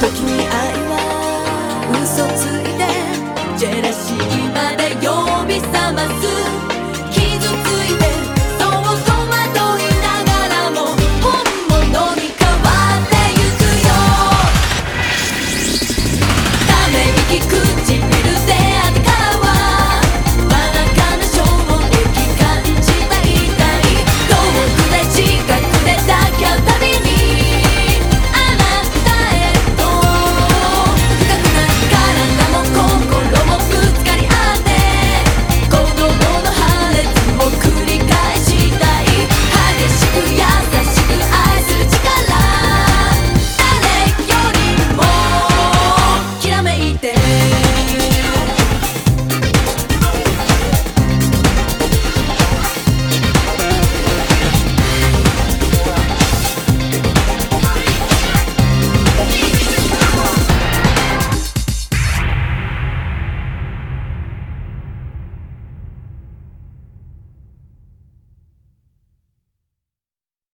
Take me